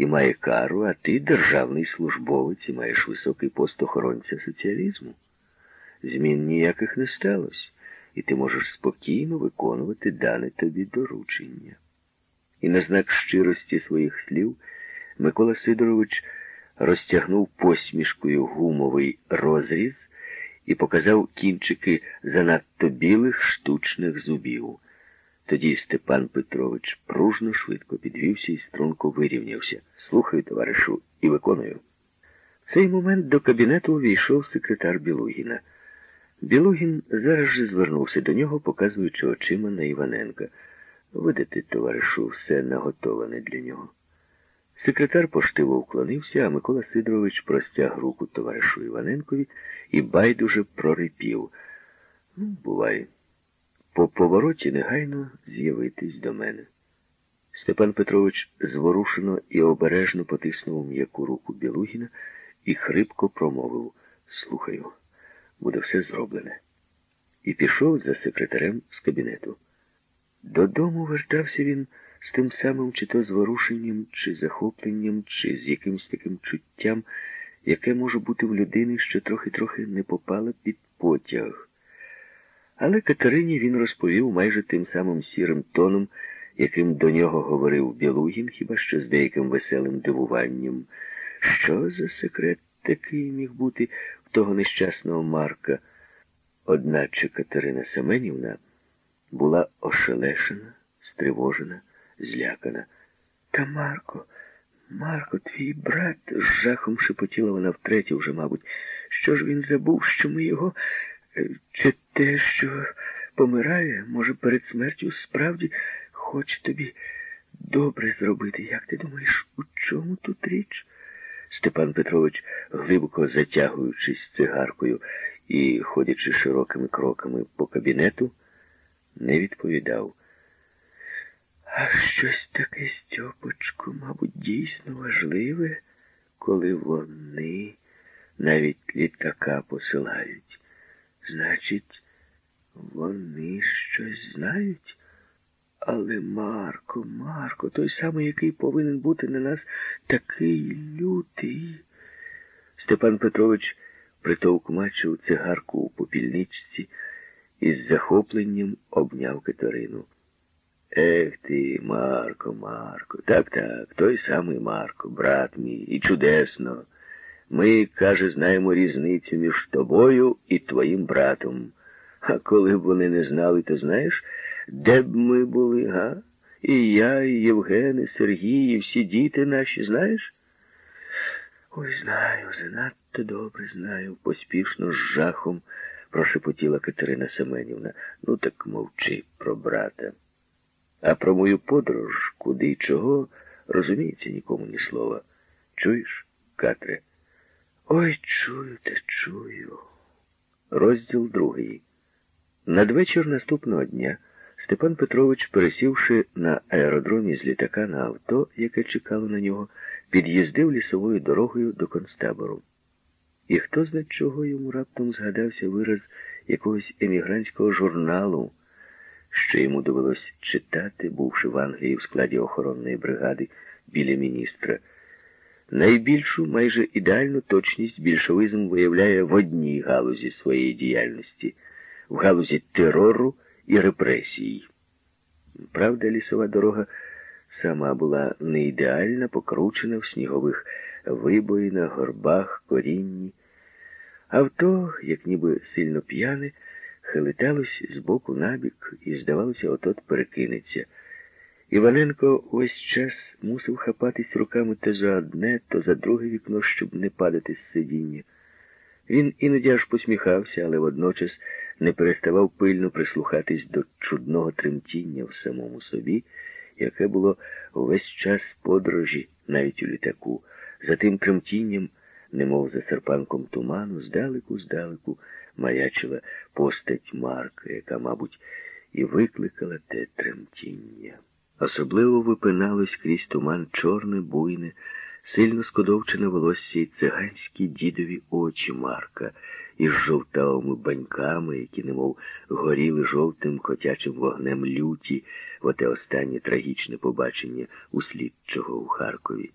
і має кару, а ти державний службовець і маєш високий пост охоронця соціалізму. Змін ніяких не сталося, і ти можеш спокійно виконувати дане тобі доручення. І на знак щирості своїх слів Микола Сидорович розтягнув посмішкою гумовий розріз і показав кінчики занадто білих штучних зубів. Тоді Степан Петрович пружно швидко підвівся і струнко вирівнявся. Слухаю, товаришу, і виконую. В цей момент до кабінету увійшов секретар Білугіна. Білугін зараз же звернувся до нього, показуючи очима на Іваненка. Видати, товаришу, все наготоване для нього. Секретар поштиво вклонився, а Микола Сидорович простяг руку товаришу Іваненкові і байдуже прорипів. Ну, буває. По повороті негайно з'явитись до мене. Степан Петрович зворушено і обережно потиснув м'яку руку Білугіна і хрипко промовив Слухаю, буде все зроблене. І пішов за секретарем з кабінету. Додому вертався він з тим самим чи то зворушенням, чи захопленням, чи з якимось таким чуттям, яке може бути в людини, що трохи-трохи не попала під потяг. Але Катерині він розповів майже тим самим сірим тоном, яким до нього говорив Білугін, хіба що з деяким веселим дивуванням. Що за секрет такий міг бути в того нещасного Марка? Одначе Катерина Семенівна була ошелешена, стривожена, злякана. Та Марко, Марко, твій брат, з жахом шепотіла вона втретє вже, мабуть. Що ж він забув, що ми його. Чи те, що помирає, може, перед смертю справді хоче тобі добре зробити. Як ти думаєш, у чому тут річ? Степан Петрович, глибоко затягуючись цигаркою і ходячи широкими кроками по кабінету, не відповідав. А щось таке, Стьопочку, мабуть, дійсно важливе, коли вони навіть літака посилають. Значить, вони щось знають. Але Марко, Марко, той самий, який повинен бути на нас такий лютий. Степан Петрович притовкмачив цигарку у попільничці і з захопленням обняв Катерину. Ех ти, Марко, Марко, так, так, той самий Марко, брат мій, і чудесно. Ми, каже, знаємо різницю між тобою і твоїм братом. А коли б вони не знали, то знаєш, де б ми були, га? І я, і Євген, і Сергій, і всі діти наші, знаєш? Ой, знаю, занадто добре знаю, поспішно з жахом прошепотіла Катерина Семенівна. Ну так мовчи про брата. А про мою подорож, куди й чого, розуміється нікому ні слова. Чуєш, Катре? Ой, чую та чую. Розділ другий. Надвечір наступного дня Степан Петрович, пересівши на аеродромі з літака на авто, яке чекало на нього, під'їздив лісовою дорогою до концтабору. І хто зна чого йому раптом згадався вираз якогось емігрантського журналу, що йому довелось читати, бувши в Англії в складі охоронної бригади біля міністра. Найбільшу, майже ідеальну точність більшовизм виявляє в одній галузі своєї діяльності в галузі терору і репресій. Правда, лісова дорога сама була не ідеальна, покручена в снігових вибоїнах, горбах, корінні. Авто, як ніби сильно п'яне, хилиталось з боку набік і, здавалося, отот перекинеться. Іваненко весь час мусив хапатись руками то за одне, то за друге вікно, щоб не падати з сидіння. Він іноді аж посміхався, але водночас не переставав пильно прислухатись до чудного тремтіння в самому собі, яке було увесь час подорожі, навіть у літаку. За тим тремтінням, немов за серпанком туману, здалеку, здалеку маячила постать Марка, яка, мабуть, і викликала те тремтіння. Особливо випиналось крізь туман чорне, буйне, сильно скодовчене волосся і циганські дідові очі Марка із жовтавими баньками, які немов горіли жовтим котячим вогнем люті, в оте останнє трагічне побачення у слідчого у Харкові.